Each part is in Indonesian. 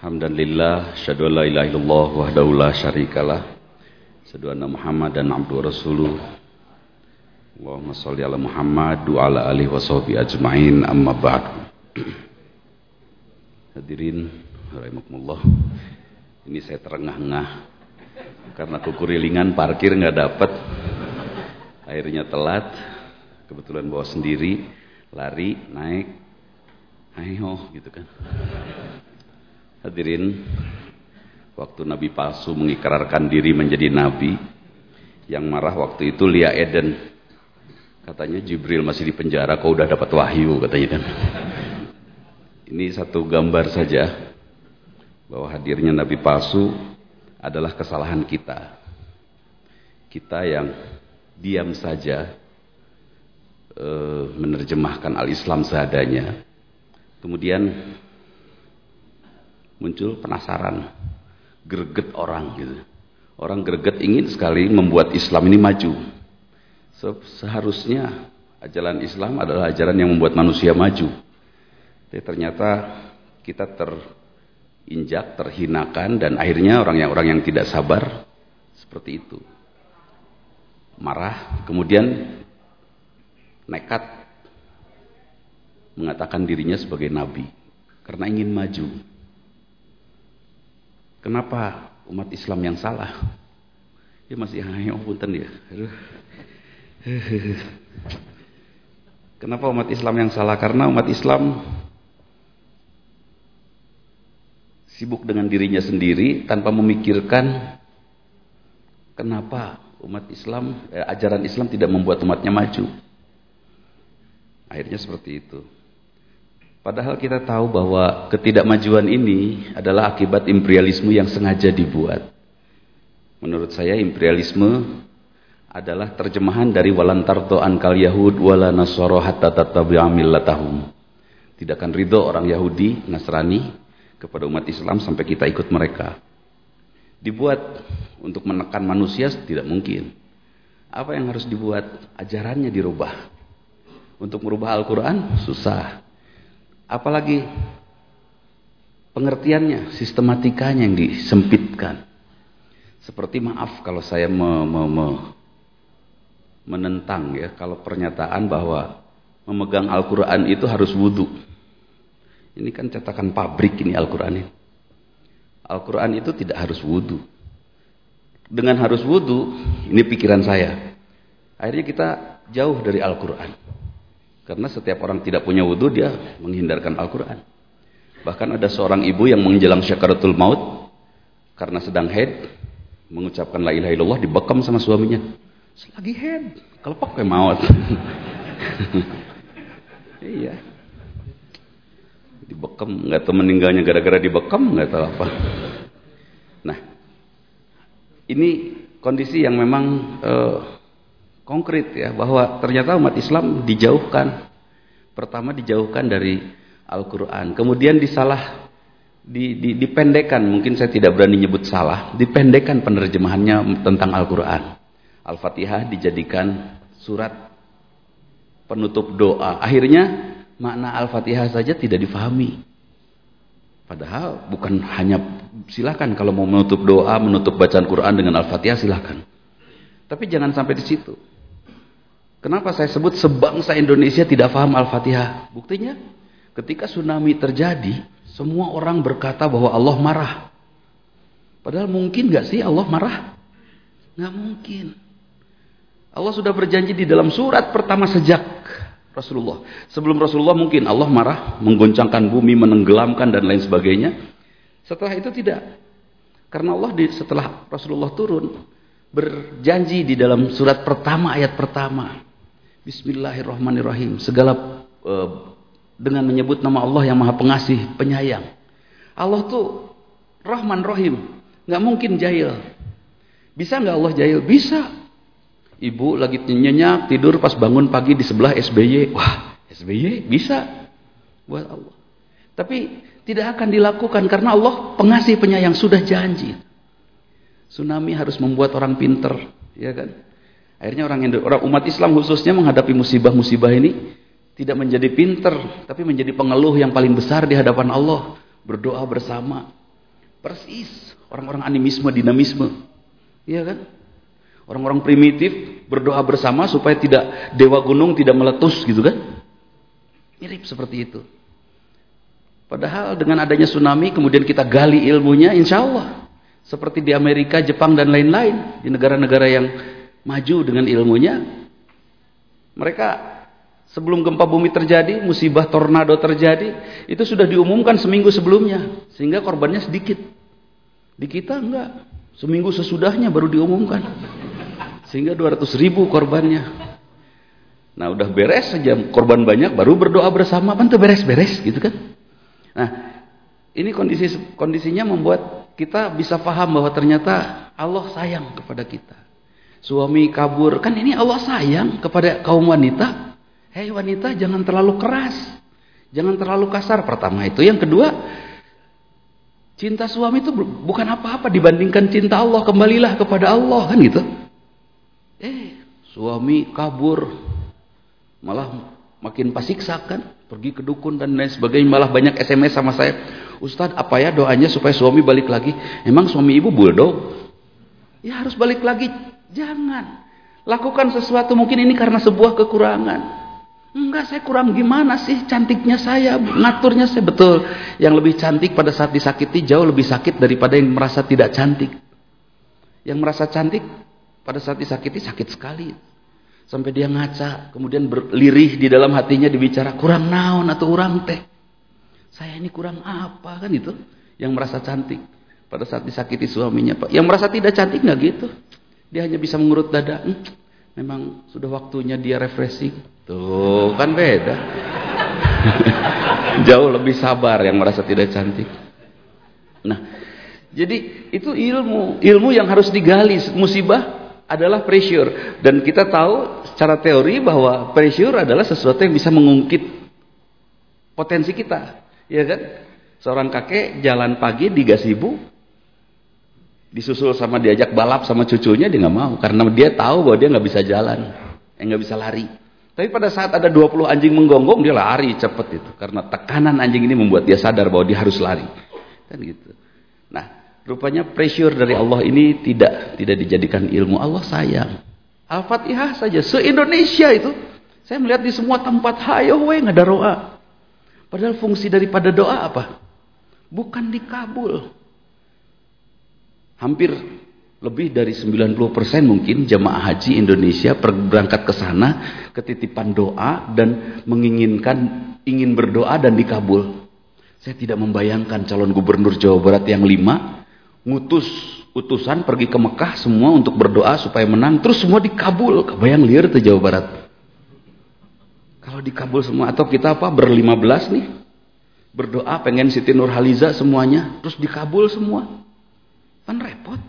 Alhamdulillah, syahadu la ilaha illallah wahdahu la syarikalah. Syahadu anna Muhammadan abduhu rasuluh. Allahumma shalli ala Muhammad wa ala alihi wa sahbihi ajmain amma ba'd. Hadirin rahimakumullah. Ini saya terengah-engah karena kukurilingan parkir nggak dapat. Akhirnya telat. Kebetulan bawa sendiri, lari, naik. Ayo gitu kan. Hadirin, waktu Nabi palsu mengikrarkan diri menjadi Nabi, yang marah waktu itu Lia Eden. Katanya Jibril masih di penjara, kau udah dapat wahyu katanya kan. Ini satu gambar saja bahwa hadirnya Nabi palsu adalah kesalahan kita. Kita yang diam saja e, menerjemahkan al-Islam seadanya. Kemudian muncul penasaran, greget orang gitu. Orang greget ingin sekali membuat Islam ini maju. Seharusnya ajaran Islam adalah ajaran yang membuat manusia maju. Tapi ternyata kita terinjak, terhinakan dan akhirnya orang yang orang yang tidak sabar seperti itu. Marah, kemudian nekat mengatakan dirinya sebagai nabi karena ingin maju. Kenapa umat Islam yang salah? Ya masih hayo punten ya. Kenapa umat Islam yang salah? Karena umat Islam sibuk dengan dirinya sendiri tanpa memikirkan kenapa umat Islam eh, ajaran Islam tidak membuat umatnya maju. Akhirnya seperti itu. Padahal kita tahu bahwa ketidakmajuan ini adalah akibat imperialisme yang sengaja dibuat. Menurut saya imperialisme adalah terjemahan dari walantarto ankal yahud wala nasoro hatta tatabi'a millatahum. Tidak akan ridho orang Yahudi, Nasrani kepada umat Islam sampai kita ikut mereka. Dibuat untuk menekan manusia tidak mungkin. Apa yang harus dibuat? Ajarannya dirubah. Untuk merubah Al-Quran susah. Apalagi pengertiannya, sistematikanya yang disempitkan. Seperti maaf kalau saya me, me, me, menentang ya, kalau pernyataan bahwa memegang Al-Quran itu harus wudhu. Ini kan cetakan pabrik ini Al-Quran ini. Al-Quran itu tidak harus wudhu. Dengan harus wudhu, ini pikiran saya. Akhirnya kita jauh dari Al-Quran. Karena setiap orang tidak punya wudhu dia menghindarkan Al-Quran. Bahkan ada seorang ibu yang menjelang syakaratul maut karena sedang head mengucapkan la ilaha illallah dibekam sama suaminya. Selagi head, kalau pakai maut. iya. Dibekam, nggak tahu meninggalnya gara-gara dibekam, nggak tahu apa. Nah, ini kondisi yang memang uh, konkret ya bahwa ternyata umat Islam dijauhkan. Pertama dijauhkan dari Al-Qur'an. Kemudian disalah di, di, dipendekkan mungkin saya tidak berani nyebut salah dipendekkan penerjemahannya tentang Al-Qur'an. Al-Fatihah dijadikan surat penutup doa. Akhirnya makna Al-Fatihah saja tidak difahami. Padahal bukan hanya silakan kalau mau menutup doa menutup bacaan Quran dengan Al-Fatihah silakan. Tapi jangan sampai di situ Kenapa saya sebut sebangsa Indonesia tidak paham Al-Fatihah? Buktinya, ketika tsunami terjadi, semua orang berkata bahwa Allah marah. Padahal mungkin gak sih Allah marah? Gak mungkin. Allah sudah berjanji di dalam surat pertama sejak Rasulullah. Sebelum Rasulullah mungkin Allah marah, menggoncangkan bumi, menenggelamkan dan lain sebagainya. Setelah itu tidak. Karena Allah di, setelah Rasulullah turun, berjanji di dalam surat pertama ayat pertama Bismillahirrahmanirrahim. Segala uh, dengan menyebut nama Allah yang Maha Pengasih, Penyayang. Allah tuh Rahman Rahim, nggak mungkin jahil. Bisa nggak Allah jahil? Bisa. Ibu lagi nyenyak tidur pas bangun pagi di sebelah SBY. Wah, SBY bisa buat Allah. Tapi tidak akan dilakukan karena Allah pengasih penyayang sudah janji. Tsunami harus membuat orang pinter, ya kan? Akhirnya orang, orang umat Islam khususnya menghadapi musibah-musibah ini tidak menjadi pinter, tapi menjadi pengeluh yang paling besar di hadapan Allah. Berdoa bersama. Persis orang-orang animisme, dinamisme. Iya kan? Orang-orang primitif berdoa bersama supaya tidak dewa gunung tidak meletus gitu kan? Mirip seperti itu. Padahal dengan adanya tsunami kemudian kita gali ilmunya insya Allah. Seperti di Amerika, Jepang dan lain-lain. Di negara-negara yang maju dengan ilmunya. Mereka sebelum gempa bumi terjadi, musibah tornado terjadi. Itu sudah diumumkan seminggu sebelumnya. Sehingga korbannya sedikit. Di kita enggak. Seminggu sesudahnya baru diumumkan. Sehingga 200 ribu korbannya. Nah udah beres saja korban banyak baru berdoa bersama kan beres-beres gitu kan. Nah ini kondisi kondisinya membuat kita bisa paham bahwa ternyata Allah sayang kepada kita. Suami kabur. Kan ini Allah sayang kepada kaum wanita. Hei wanita jangan terlalu keras, jangan terlalu kasar. Pertama itu, yang kedua cinta suami itu bukan apa-apa dibandingkan cinta Allah. Kembalilah kepada Allah kan gitu. Eh suami kabur. Malah makin pasiksa kan. Pergi ke dukun dan lain sebagainya. Malah banyak SMS sama saya. Ustadz apa ya doanya supaya suami balik lagi? Emang suami ibu bulldog ya harus balik lagi jangan lakukan sesuatu mungkin ini karena sebuah kekurangan enggak saya kurang gimana sih cantiknya saya ngaturnya saya betul yang lebih cantik pada saat disakiti jauh lebih sakit daripada yang merasa tidak cantik yang merasa cantik pada saat disakiti sakit sekali sampai dia ngaca, kemudian berlirih di dalam hatinya dibicara kurang naon atau kurang teh. Saya ini kurang apa kan itu? Yang merasa cantik pada saat disakiti suaminya, Pak. Yang merasa tidak cantik nggak gitu. Dia hanya bisa mengurut dada. Hmm, memang sudah waktunya dia refreshing. Tuh, kan beda. Jauh lebih sabar yang merasa tidak cantik. Nah, jadi itu ilmu, ilmu yang harus digali. Musibah adalah pressure dan kita tahu secara teori bahwa pressure adalah sesuatu yang bisa mengungkit potensi kita ya kan seorang kakek jalan pagi di gasibu disusul sama diajak balap sama cucunya dia nggak mau karena dia tahu bahwa dia nggak bisa jalan yang nggak bisa lari tapi pada saat ada 20 anjing menggonggong dia lari cepet itu karena tekanan anjing ini membuat dia sadar bahwa dia harus lari kan gitu nah Rupanya pressure dari Allah ini tidak tidak dijadikan ilmu. Allah sayang. Al-Fatihah saja se-Indonesia itu saya melihat di semua tempat hayo we ada doa. Padahal fungsi daripada doa apa? Bukan dikabul. Hampir lebih dari 90% mungkin jemaah haji Indonesia berangkat ke sana ketitipan doa dan menginginkan ingin berdoa dan dikabul. Saya tidak membayangkan calon gubernur Jawa Barat yang lima ngutus utusan pergi ke Mekah semua untuk berdoa supaya menang terus semua dikabul. Kebayang liar ke Jawa Barat. Kalau dikabul semua atau kita apa berlima belas nih? Berdoa pengen Siti Nurhaliza semuanya terus dikabul semua kan repot.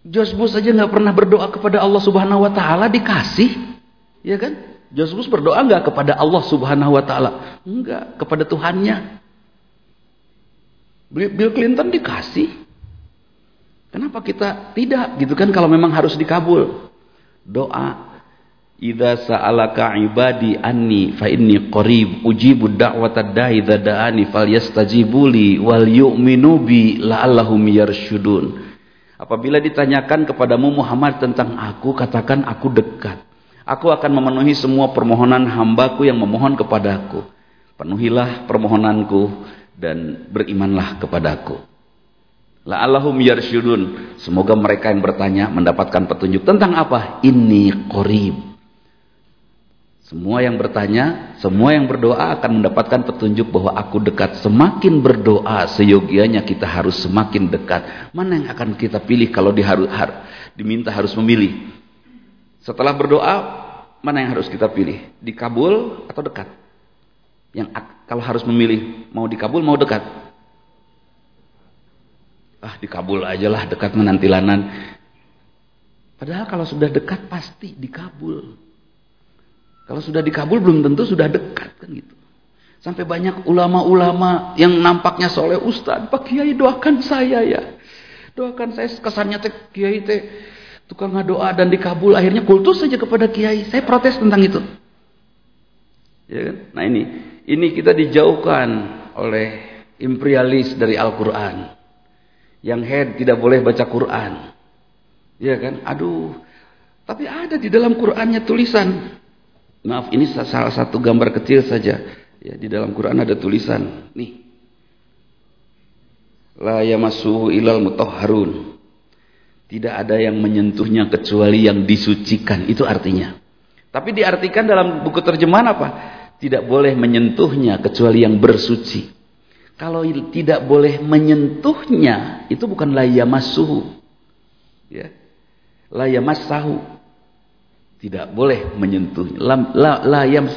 Jos Bus aja nggak pernah berdoa kepada Allah Subhanahu Wa Taala dikasih. Ya kan? Jos Bus berdoa nggak kepada Allah Subhanahu Wa Taala? Enggak kepada Tuhannya. Bill Clinton dikasih. Kenapa kita tidak? Gitu kan kalau memang harus dikabul? Doa Idza sa'alaka ibadi anni fa inni qarib ujibu da'watad da'i idza da'ani falyastajibuli wal yu'minu bi la'allahum yarshudun. Apabila ditanyakan kepadamu Muhammad tentang aku, katakan aku dekat. Aku akan memenuhi semua permohonan hambaku yang memohon kepadaku. Penuhilah permohonanku dan berimanlah kepadaku. La'allahum yarsyudun. Semoga mereka yang bertanya mendapatkan petunjuk tentang apa? Ini qorib. Semua yang bertanya, semua yang berdoa akan mendapatkan petunjuk bahwa aku dekat. Semakin berdoa, seyogianya kita harus semakin dekat. Mana yang akan kita pilih kalau diharu, har, diminta harus memilih? Setelah berdoa, mana yang harus kita pilih? Dikabul atau dekat? Yang kalau harus memilih mau dikabul mau dekat. Ah dikabul aja lah dekat menantilanan. Padahal kalau sudah dekat pasti dikabul. Kalau sudah dikabul belum tentu sudah dekat kan gitu. Sampai banyak ulama-ulama yang nampaknya soleh Ustaz, Pak Kiai doakan saya ya. Doakan saya kesannya teh Kiai teh tukang doa dan dikabul akhirnya kultus saja kepada Kiai. Saya protes tentang itu. Ya kan? Nah ini ini kita dijauhkan oleh imperialis dari Al-Quran. Yang head tidak boleh baca Quran. Ya kan? Aduh. Tapi ada di dalam Qurannya tulisan. Maaf, ini salah satu gambar kecil saja. Ya, di dalam Quran ada tulisan. Nih. La yamassuhu ilal mutahharun. Tidak ada yang menyentuhnya kecuali yang disucikan. Itu artinya. Tapi diartikan dalam buku terjemahan apa? Tidak boleh menyentuhnya kecuali yang bersuci. Kalau tidak boleh menyentuhnya, itu bukan layamasuhu. Ya. Layamassahu. Tidak boleh menyentuhnya. La, la, layam,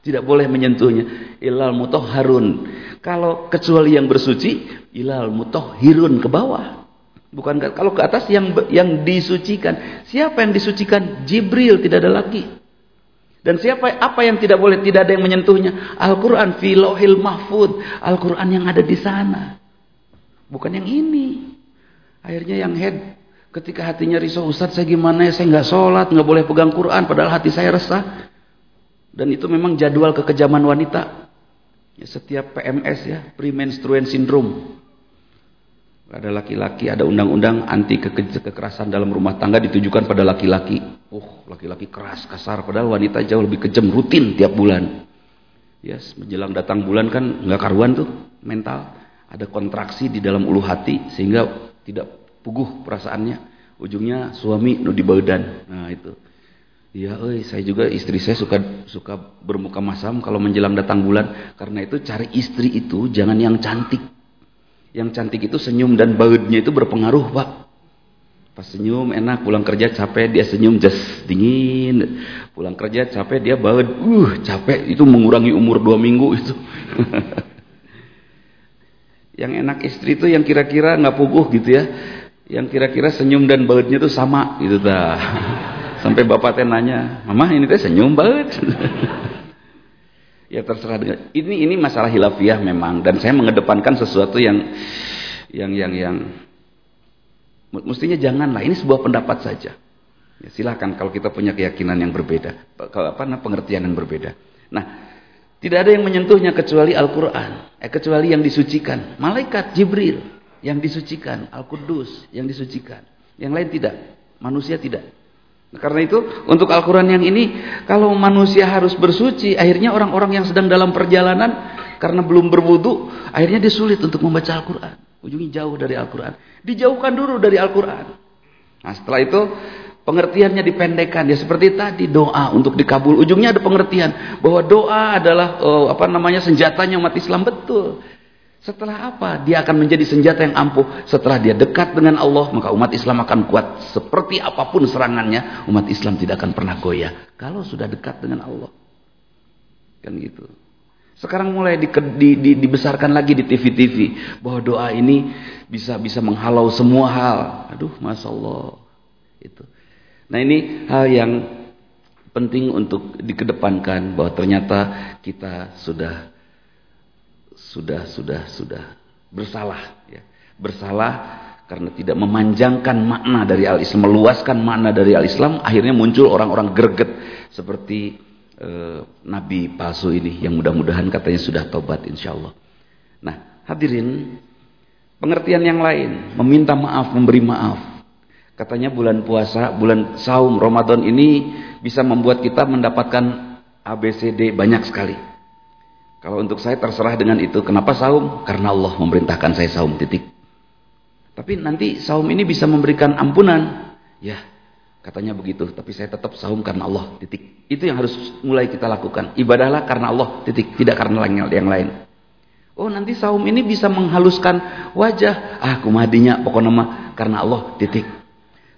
Tidak boleh menyentuhnya. Ilal mutoharun. Kalau kecuali yang bersuci, ilal mutohirun ke bawah. Bukan kalau ke atas yang yang disucikan. Siapa yang disucikan? Jibril tidak ada lagi. Dan siapa apa yang tidak boleh tidak ada yang menyentuhnya? Al-Qur'an fi lauhil mahfud. Al-Qur'an yang ada di sana. Bukan yang ini. Akhirnya yang head ketika hatinya risau, Ustaz saya gimana ya? Saya nggak sholat, nggak boleh pegang Quran padahal hati saya resah. Dan itu memang jadwal kekejaman wanita. Ya, setiap PMS ya, premenstrual syndrome. Ada laki-laki, ada undang-undang anti ke kekerasan dalam rumah tangga ditujukan pada laki-laki. Oh, laki-laki keras, kasar. Padahal wanita jauh lebih kejam, rutin tiap bulan. Yes, menjelang datang bulan kan nggak karuan tuh mental. Ada kontraksi di dalam ulu hati sehingga tidak puguh perasaannya. Ujungnya suami nu di badan. Nah itu. Iya, eh saya juga istri saya suka suka bermuka masam kalau menjelang datang bulan. Karena itu cari istri itu jangan yang cantik yang cantik itu senyum dan bautnya itu berpengaruh, Pak. Pas senyum enak, pulang kerja capek dia senyum just dingin. Pulang kerja capek dia baut, uh capek itu mengurangi umur dua minggu itu. yang enak istri itu yang kira-kira nggak puguh gitu ya. Yang kira-kira senyum dan bautnya itu sama gitu dah. Sampai bapak teh nanya, "Mama ini teh senyum baut?" Ya terserah dengan ini ini masalah hilafiah memang dan saya mengedepankan sesuatu yang yang yang yang mestinya janganlah ini sebuah pendapat saja. Ya, silahkan kalau kita punya keyakinan yang berbeda, kalau apa pengertian yang berbeda. Nah, tidak ada yang menyentuhnya kecuali Al-Qur'an, eh, kecuali yang disucikan. Malaikat Jibril yang disucikan, Al-Qudus yang disucikan. Yang lain tidak, manusia tidak. Karena itu untuk Al-Quran yang ini kalau manusia harus bersuci akhirnya orang-orang yang sedang dalam perjalanan karena belum berwudu akhirnya dia sulit untuk membaca Al-Quran. Ujungnya jauh dari Al-Quran. Dijauhkan dulu dari Al-Quran. Nah setelah itu pengertiannya dipendekkan ya seperti tadi doa untuk dikabul. Ujungnya ada pengertian bahwa doa adalah oh, apa namanya senjatanya umat Islam betul. Setelah apa? Dia akan menjadi senjata yang ampuh. Setelah dia dekat dengan Allah, maka umat Islam akan kuat. Seperti apa pun serangannya, umat Islam tidak akan pernah goyah. Kalau sudah dekat dengan Allah. Kan gitu. Sekarang mulai di, di, di, dibesarkan lagi di TV-TV. Bahwa doa ini bisa bisa menghalau semua hal. Aduh, Masya Allah. Itu. Nah ini hal yang penting untuk dikedepankan. Bahwa ternyata kita sudah sudah sudah sudah bersalah ya. Bersalah karena tidak memanjangkan makna dari al-Islam, meluaskan makna dari al-Islam, akhirnya muncul orang-orang greget seperti eh, nabi palsu ini yang mudah-mudahan katanya sudah tobat insyaallah. Nah, hadirin, pengertian yang lain, meminta maaf, memberi maaf. Katanya bulan puasa, bulan saum Ramadan ini bisa membuat kita mendapatkan ABCD banyak sekali. Kalau untuk saya terserah dengan itu. Kenapa saum? Karena Allah memerintahkan saya saum titik. Tapi nanti saum ini bisa memberikan ampunan. Ya, katanya begitu. Tapi saya tetap saum karena Allah titik. Itu yang harus mulai kita lakukan. Ibadahlah karena Allah titik. Tidak karena yang lain. Oh nanti saum ini bisa menghaluskan wajah. Ah kumadinya pokoknya mah karena Allah titik.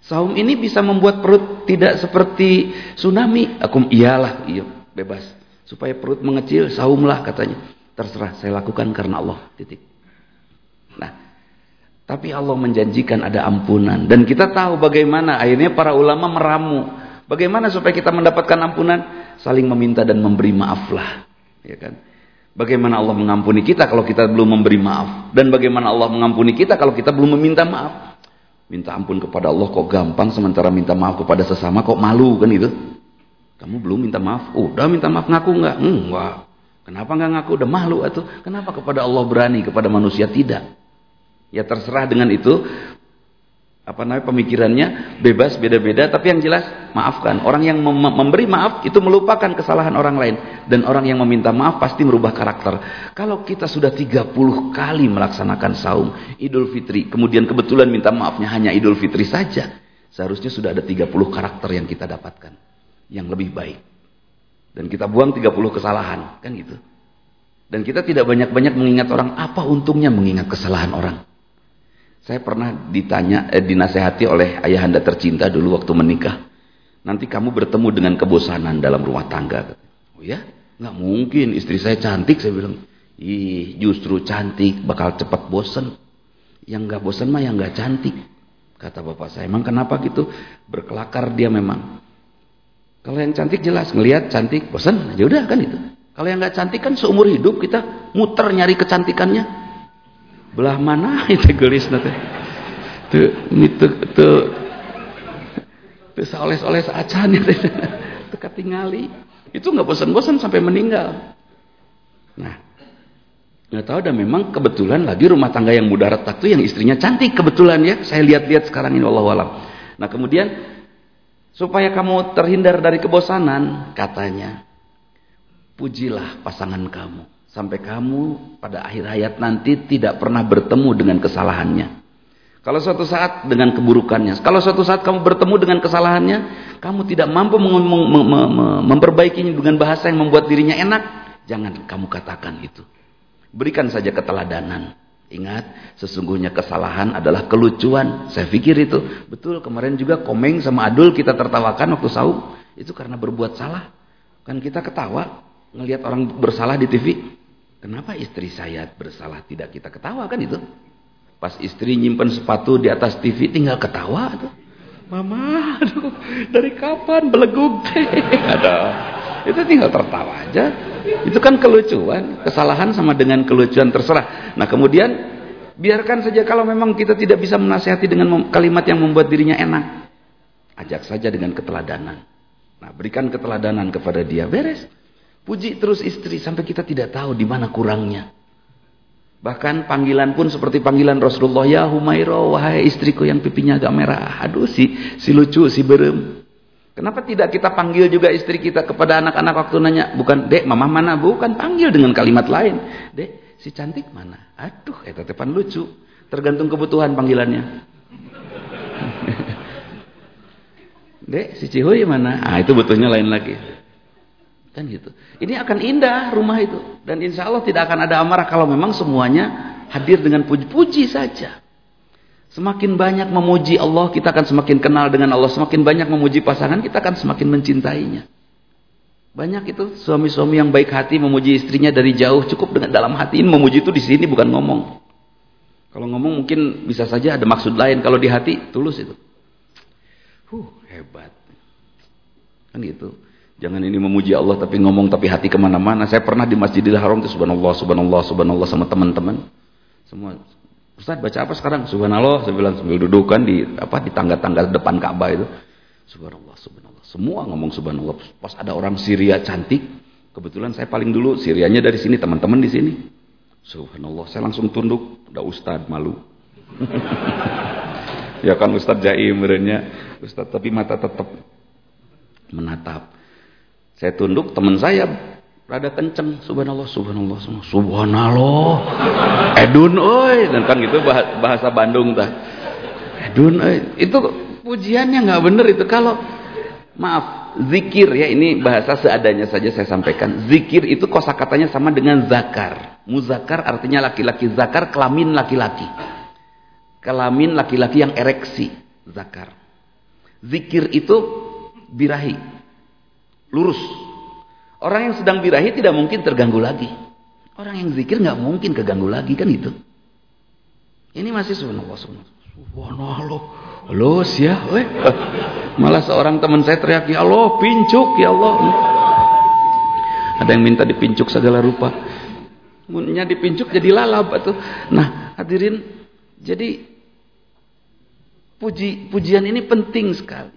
Saum ini bisa membuat perut tidak seperti tsunami. Aku iyalah, iya bebas. Supaya perut mengecil, saumlah katanya. Terserah, saya lakukan karena Allah. Titik. Nah, tapi Allah menjanjikan ada ampunan. Dan kita tahu bagaimana akhirnya para ulama meramu. Bagaimana supaya kita mendapatkan ampunan? Saling meminta dan memberi maaflah. Ya kan? Bagaimana Allah mengampuni kita kalau kita belum memberi maaf? Dan bagaimana Allah mengampuni kita kalau kita belum meminta maaf? Minta ampun kepada Allah kok gampang sementara minta maaf kepada sesama kok malu kan itu? Kamu belum minta maaf? Udah minta maaf ngaku enggak? Enggak. Kenapa nggak ngaku? Udah malu atau kenapa kepada Allah berani kepada manusia? Tidak? Ya terserah dengan itu. Apa namanya pemikirannya bebas beda-beda. Tapi yang jelas maafkan. Orang yang mem memberi maaf itu melupakan kesalahan orang lain. Dan orang yang meminta maaf pasti merubah karakter. Kalau kita sudah 30 kali melaksanakan saum idul fitri kemudian kebetulan minta maafnya hanya idul fitri saja seharusnya sudah ada 30 karakter yang kita dapatkan yang lebih baik dan kita buang 30 kesalahan kan gitu dan kita tidak banyak-banyak mengingat orang apa untungnya mengingat kesalahan orang saya pernah ditanya, eh, dinasehati oleh ayahanda tercinta dulu waktu menikah. Nanti kamu bertemu dengan kebosanan dalam rumah tangga. Oh ya? Nggak mungkin, istri saya cantik. Saya bilang, ih justru cantik, bakal cepat bosan. Yang nggak bosan mah yang nggak cantik. Kata bapak saya, emang kenapa gitu? Berkelakar dia memang. Kalau yang cantik jelas, ngelihat cantik, bosan, aja udah kan itu. Kalau yang nggak cantik kan seumur hidup kita muter nyari kecantikannya. Belah mana itu gelis nanti. Tuh ini tuh tuh. Tuh seoles-oles acan itu ketingali itu nggak bosan-bosan sampai meninggal. Nah nggak tahu dan memang kebetulan lagi rumah tangga yang mudah retak tuh yang istrinya cantik kebetulan ya. Saya lihat-lihat sekarang ini Allah alam. Nah kemudian supaya kamu terhindar dari kebosanan katanya pujilah pasangan kamu Sampai kamu pada akhir hayat nanti tidak pernah bertemu dengan kesalahannya. Kalau suatu saat dengan keburukannya. Kalau suatu saat kamu bertemu dengan kesalahannya. Kamu tidak mampu memperbaikinya dengan bahasa yang membuat dirinya enak. Jangan kamu katakan itu. Berikan saja keteladanan. Ingat, sesungguhnya kesalahan adalah kelucuan. Saya pikir itu. Betul, kemarin juga Komeng sama Adul kita tertawakan waktu saum. Itu karena berbuat salah. Kan kita ketawa. Ngelihat orang bersalah di TV. Kenapa istri saya bersalah tidak kita ketawa kan itu? Pas istri nyimpen sepatu di atas TV tinggal ketawa tuh. Mama, aduh, dari kapan beleguk teh? Ada. Itu tinggal tertawa aja. Itu kan kelucuan. Kesalahan sama dengan kelucuan terserah. Nah kemudian biarkan saja kalau memang kita tidak bisa menasihati dengan kalimat yang membuat dirinya enak. Ajak saja dengan keteladanan. Nah berikan keteladanan kepada dia. Beres. Puji terus istri sampai kita tidak tahu di mana kurangnya. Bahkan panggilan pun seperti panggilan Rasulullah, ya Humairo, wahai istriku yang pipinya agak merah. Aduh si si lucu, si berem. Kenapa tidak kita panggil juga istri kita kepada anak-anak waktu nanya, bukan dek mama mana, bukan panggil dengan kalimat lain. Dek, si cantik mana? Aduh, itu tepan lucu. Tergantung kebutuhan panggilannya. dek, si Cihuy mana? Ah, itu butuhnya lain lagi. Kan gitu. Ini akan indah rumah itu. Dan insya Allah tidak akan ada amarah kalau memang semuanya hadir dengan puji-puji saja. Semakin banyak memuji Allah, kita akan semakin kenal dengan Allah. Semakin banyak memuji pasangan, kita akan semakin mencintainya. Banyak itu suami-suami yang baik hati memuji istrinya dari jauh. Cukup dengan dalam hati. Ini memuji itu di sini bukan ngomong. Kalau ngomong mungkin bisa saja ada maksud lain. Kalau di hati, tulus itu. Huh, hebat. Kan gitu. Jangan ini memuji Allah tapi ngomong tapi hati ke mana-mana. Saya pernah di Masjidil Haram itu subhanallah, subhanallah, subhanallah sama teman-teman. Semua Ustaz baca apa sekarang? Subhanallah, saya bilang sambil duduk kan di apa di tangga-tangga depan Ka'bah itu. Subhanallah, subhanallah. Semua ngomong subhanallah. Pas ada orang Syria cantik, kebetulan saya paling dulu Syrianya dari sini, teman-teman di sini. Subhanallah, saya langsung tunduk, udah ustaz malu. ya kan ustaz jaim merenya, ustaz tapi mata tetap menatap. Saya tunduk teman saya rada kenceng subhanallah subhanallah subhanallah. Edun oi. Dan kan gitu bahasa Bandung tah. Edun oi. Itu pujiannya nggak bener itu. Kalau maaf zikir ya ini bahasa seadanya saja saya sampaikan. Zikir itu kosakatanya sama dengan zakar. Muzakar artinya laki-laki. Zakar kelamin laki-laki. Kelamin laki-laki yang ereksi. Zakar. Zikir itu birahi. Lurus. Orang yang sedang birahi tidak mungkin terganggu lagi. Orang yang zikir nggak mungkin keganggu lagi kan itu. Ini masih subhanallah subhanallah. Subhanallah. Los ya, weh. Malah seorang teman saya teriak, "Ya Allah, pincuk ya Allah." Ada yang minta dipincuk segala rupa. Munnya dipincuk jadi lalap atau. Nah, hadirin, jadi puji pujian ini penting sekali.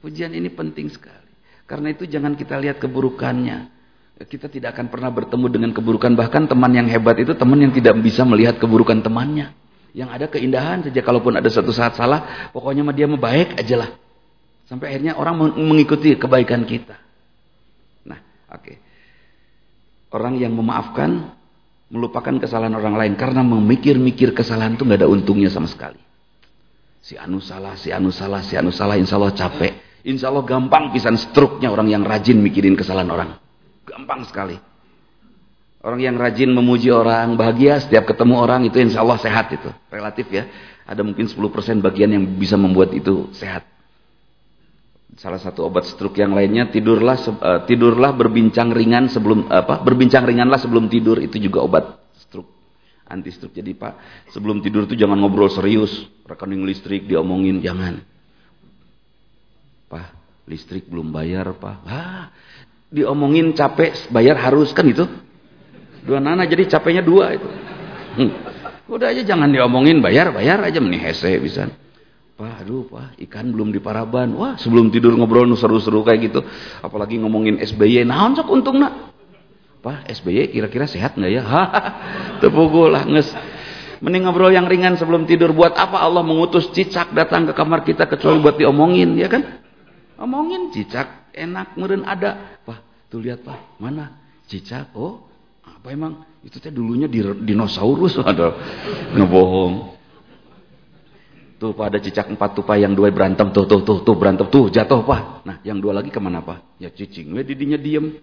Pujian ini penting sekali. Karena itu jangan kita lihat keburukannya. kita tidak akan pernah bertemu dengan keburukan. Bahkan teman yang hebat itu teman yang tidak bisa melihat keburukan temannya. Yang ada keindahan saja. Kalaupun ada satu saat salah, pokoknya dia mah baik aja lah. Sampai akhirnya orang mengikuti kebaikan kita. Nah, oke. Okay. Orang yang memaafkan, melupakan kesalahan orang lain. Karena memikir-mikir kesalahan itu nggak ada untungnya sama sekali. Si anu salah, si anu salah, si anu salah, insya Allah capek. Insya Allah gampang pisan struknya orang yang rajin mikirin kesalahan orang. Gampang sekali. Orang yang rajin memuji orang, bahagia setiap ketemu orang itu insya Allah sehat itu. Relatif ya. Ada mungkin 10% bagian yang bisa membuat itu sehat. Salah satu obat stroke yang lainnya tidurlah uh, tidurlah berbincang ringan sebelum apa? Berbincang ringanlah sebelum tidur itu juga obat stroke. Anti stroke. Jadi Pak, sebelum tidur itu jangan ngobrol serius, rekening listrik diomongin jangan. Listrik belum bayar, Pak. Ah, diomongin capek bayar harus kan itu dua nana jadi capeknya dua itu. Hmm. udah aja jangan diomongin bayar bayar aja meni hese bisa. Pak aduh pak ikan belum di Paraban. Wah sebelum tidur ngobrol seru-seru kayak gitu. Apalagi ngomongin SBY nah sok untung nak? Pak SBY kira-kira sehat nggak ya? Tepukul lah nges. Mending ngobrol yang ringan sebelum tidur buat apa Allah mengutus cicak datang ke kamar kita kecuali buat diomongin ya kan omongin cicak enak meren ada. Pak tuh lihat pak. Mana? Cicak oh apa emang? Itu teh dulunya dinosaurus ada ngebohong. Tuh pak ada cicak empat tuh pak yang dua berantem. Tuh tuh tuh tuh berantem. Tuh jatuh pak. Nah yang dua lagi ke mana pak? Ya cicing we didinya diem.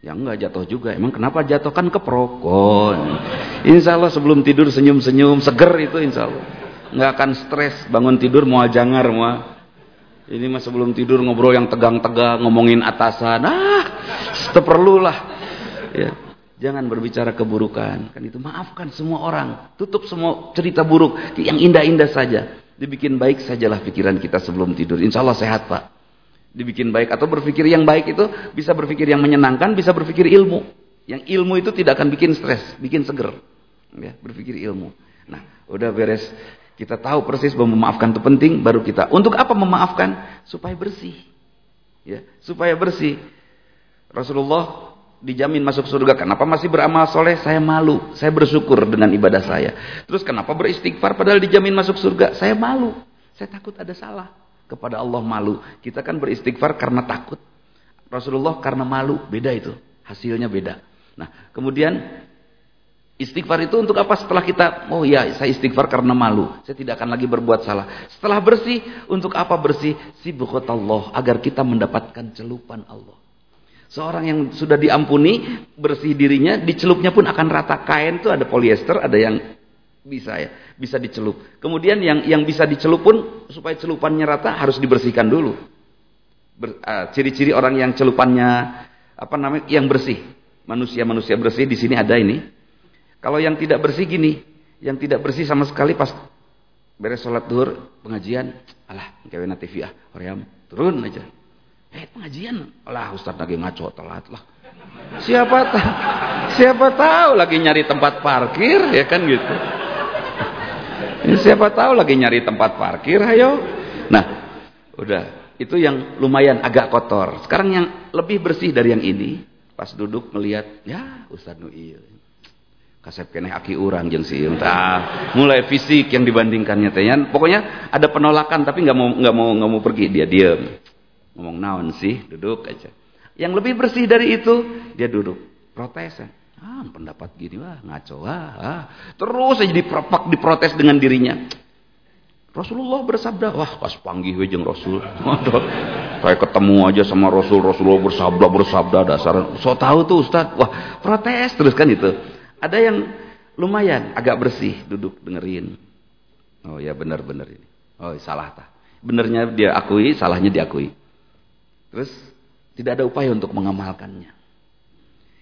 Ya enggak jatuh juga. Emang kenapa jatuh? Kan keprokon. Insya Allah sebelum tidur senyum-senyum. Seger itu insya Allah. Nggak akan stres. Bangun tidur mau jangar mau ini mah sebelum tidur ngobrol yang tegang-tegang, ngomongin atasan. Ah, lah. Ya. Jangan berbicara keburukan. Kan itu maafkan semua orang. Tutup semua cerita buruk. Yang indah-indah saja. Dibikin baik sajalah pikiran kita sebelum tidur. Insya Allah sehat Pak. Dibikin baik. Atau berpikir yang baik itu bisa berpikir yang menyenangkan, bisa berpikir ilmu. Yang ilmu itu tidak akan bikin stres, bikin seger. Ya, berpikir ilmu. Nah, udah beres kita tahu persis bahwa memaafkan itu penting, baru kita. Untuk apa memaafkan? Supaya bersih. Ya, supaya bersih. Rasulullah dijamin masuk surga. Kenapa masih beramal soleh? Saya malu. Saya bersyukur dengan ibadah saya. Terus kenapa beristighfar padahal dijamin masuk surga? Saya malu. Saya takut ada salah. Kepada Allah malu. Kita kan beristighfar karena takut. Rasulullah karena malu. Beda itu. Hasilnya beda. Nah, kemudian Istighfar itu untuk apa? Setelah kita, oh ya saya istighfar karena malu. Saya tidak akan lagi berbuat salah. Setelah bersih, untuk apa bersih? Sibukot Allah. Agar kita mendapatkan celupan Allah. Seorang yang sudah diampuni, bersih dirinya, dicelupnya pun akan rata. Kain itu ada polyester, ada yang bisa ya, bisa dicelup. Kemudian yang yang bisa dicelup pun, supaya celupannya rata, harus dibersihkan dulu. Ah, ciri-ciri uh, orang yang celupannya, apa namanya, yang bersih. Manusia-manusia bersih, di sini ada ini kalau yang tidak bersih gini, yang tidak bersih sama sekali pas beres sholat duhur, pengajian, alah, kawena TV ah, hoream, turun aja. Eh, pengajian, alah Ustaz lagi ngaco telat lah. Siapa tahu, siapa tahu lagi nyari tempat parkir, ya kan gitu. Siapa tahu lagi nyari tempat parkir, ayo. Nah, udah, itu yang lumayan agak kotor. Sekarang yang lebih bersih dari yang ini, pas duduk melihat, ya Ustaz Nuil kasep keneh aki urang jeung si tah mulai fisik yang dibandingkannya teh pokoknya ada penolakan tapi nggak mau nggak mau nggak mau pergi. Dia diam ngomong naon sih? Duduk aja. Yang lebih bersih dari itu dia duduk. Protes ah pendapat gini wah ngaco ah, ah. terus aja dipropak diprotes dengan dirinya. Rasulullah bersabda wah pas panggih we jeung Rasul. Kayak ketemu aja sama Rasul. Rasulullah bersabda bersabda dasar. So tahu tuh Ustaz. Wah protes terus kan itu ada yang lumayan agak bersih duduk dengerin. Oh ya benar-benar ini. Oh salah tak. Benernya dia akui, salahnya diakui. Terus tidak ada upaya untuk mengamalkannya.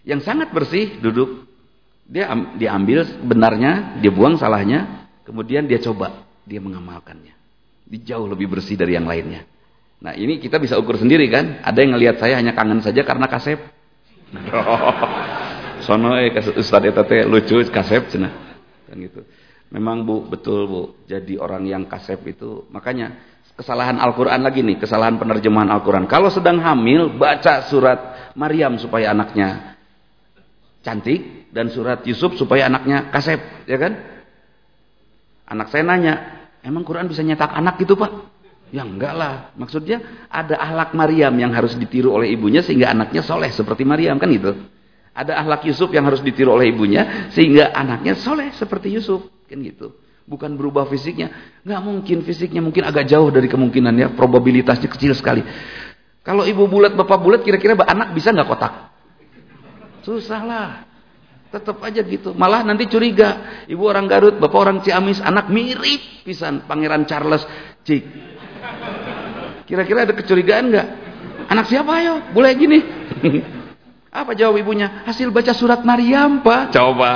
Yang sangat bersih duduk, dia diambil benarnya, dia buang salahnya, kemudian dia coba dia mengamalkannya. Dia jauh lebih bersih dari yang lainnya. Nah ini kita bisa ukur sendiri kan. Ada yang ngelihat saya hanya kangen saja karena kasep. sono eh ustaz eta teh lucu kasep cenah kan gitu memang Bu betul Bu jadi orang yang kasep itu makanya kesalahan Al-Qur'an lagi nih kesalahan penerjemahan Al-Qur'an kalau sedang hamil baca surat Maryam supaya anaknya cantik dan surat Yusuf supaya anaknya kasep, ya kan? Anak saya nanya, emang Quran bisa nyetak anak gitu pak? Ya enggak lah, maksudnya ada ahlak Maryam yang harus ditiru oleh ibunya sehingga anaknya soleh seperti Maryam kan gitu. Ada ahlak Yusuf yang harus ditiru oleh ibunya sehingga anaknya soleh seperti Yusuf kan gitu. Bukan berubah fisiknya, nggak mungkin fisiknya mungkin agak jauh dari kemungkinan ya, probabilitasnya kecil sekali. Kalau ibu bulat bapak bulat kira-kira anak bisa nggak kotak? Susah lah. Tetap aja gitu. Malah nanti curiga. Ibu orang Garut, bapak orang Ciamis, anak mirip pisan Pangeran Charles. Cik. Kira-kira ada kecurigaan nggak? Anak siapa ayo? Boleh gini. Apa jawab ibunya? Hasil baca surat Maryam, Pak. Coba.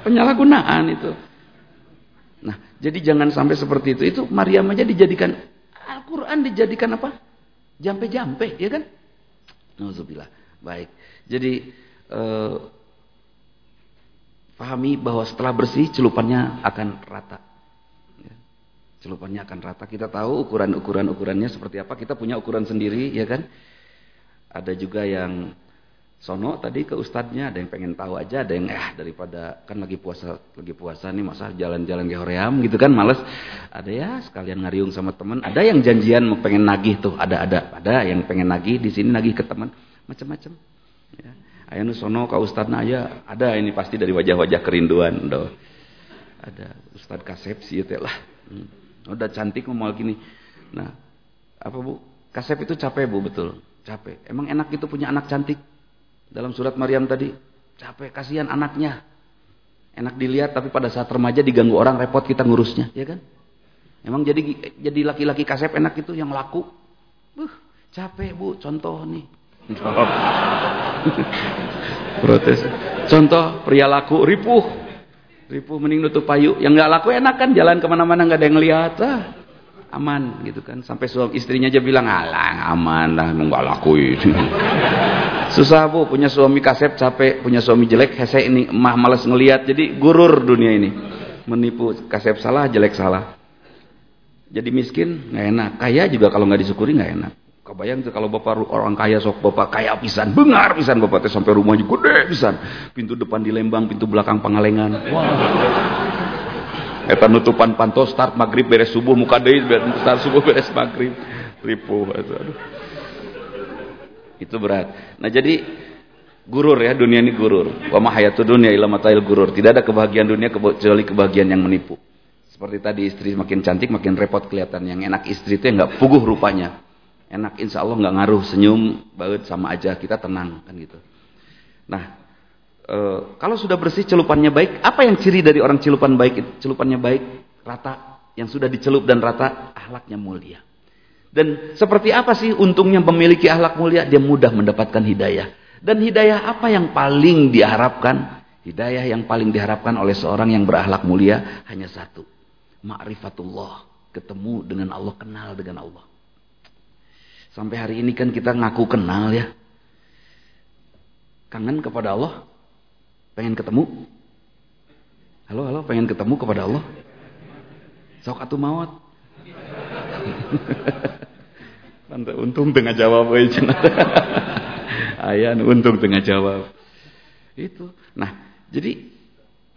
Penyalahgunaan itu. Nah, jadi jangan sampai seperti itu. Itu Maryam aja dijadikan Al-Qur'an dijadikan apa? Jampe-jampe, ya kan? Nauzubillah. Baik. Jadi eh, Pahami bahwa setelah bersih celupannya akan rata. Ya. Celupannya akan rata. Kita tahu ukuran-ukuran ukurannya seperti apa. Kita punya ukuran sendiri, ya kan? Ada juga yang sono tadi ke ustadznya, ada yang pengen tahu aja, ada yang eh daripada kan lagi puasa lagi puasa nih masa jalan-jalan ke hoream gitu kan males. Ada ya sekalian ngariung sama teman. Ada yang janjian mau pengen nagih tuh, ada ada ada yang pengen nagih di sini nagih ke teman macam-macam. Ya. Ayo sono ka ustadna aja ada ini pasti dari wajah-wajah kerinduan do. Ada ustad kasep sih teh lah. Hmm. Udah cantik ngomong gini. Nah, apa Bu? Kasep itu capek Bu, betul. Capek. Emang enak itu punya anak cantik? Dalam surat Maryam tadi, capek kasihan anaknya. Enak dilihat tapi pada saat remaja diganggu orang repot kita ngurusnya, ya kan? Emang jadi jadi laki-laki kasep enak itu yang laku? Buh, capek Bu, contoh nih. Protes. Contoh pria laku ripuh. Ripuh mending nutup payu. Yang nggak laku enak kan jalan ke mana-mana nggak ada yang lihat. Ah, aman gitu kan. Sampai suami istrinya aja bilang alang aman lah nggak laku. Susah bu punya suami kasep capek, punya suami jelek hese ini mah malas ngelihat. Jadi gurur dunia ini. Menipu kasep salah, jelek salah. Jadi miskin nggak enak. Kaya juga kalau nggak disyukuri nggak enak. Kebayang tuh kalau bapak orang kaya sok bapak kaya pisan, bengar pisan bapak teh sampai rumah juga gede pisan. Pintu depan di Lembang, pintu belakang Pangalengan. Wah. Eta nutupan panto start maghrib beres subuh muka deui start subuh beres maghrib. Ripuh aduh. Itu berat. Nah jadi gurur ya dunia ini gurur. Wa ma hayatud dunya illa matail gurur. Tidak ada kebahagiaan dunia kecuali kebahagiaan yang menipu. Seperti tadi istri makin cantik makin repot kelihatan. Yang enak istri itu yang enggak puguh rupanya enak insya Allah nggak ngaruh senyum banget sama aja kita tenang kan gitu nah e, kalau sudah bersih celupannya baik apa yang ciri dari orang celupan baik celupannya baik rata yang sudah dicelup dan rata ahlaknya mulia dan seperti apa sih untungnya memiliki ahlak mulia dia mudah mendapatkan hidayah dan hidayah apa yang paling diharapkan hidayah yang paling diharapkan oleh seorang yang berahlak mulia hanya satu ma'rifatullah ketemu dengan Allah kenal dengan Allah Sampai hari ini kan kita ngaku kenal ya. Kangen kepada Allah? Pengen ketemu? Halo, halo, pengen ketemu kepada Allah? Sok atuh maut. untung tengah jawab. Ayah untung tengah jawab. Itu. Nah, jadi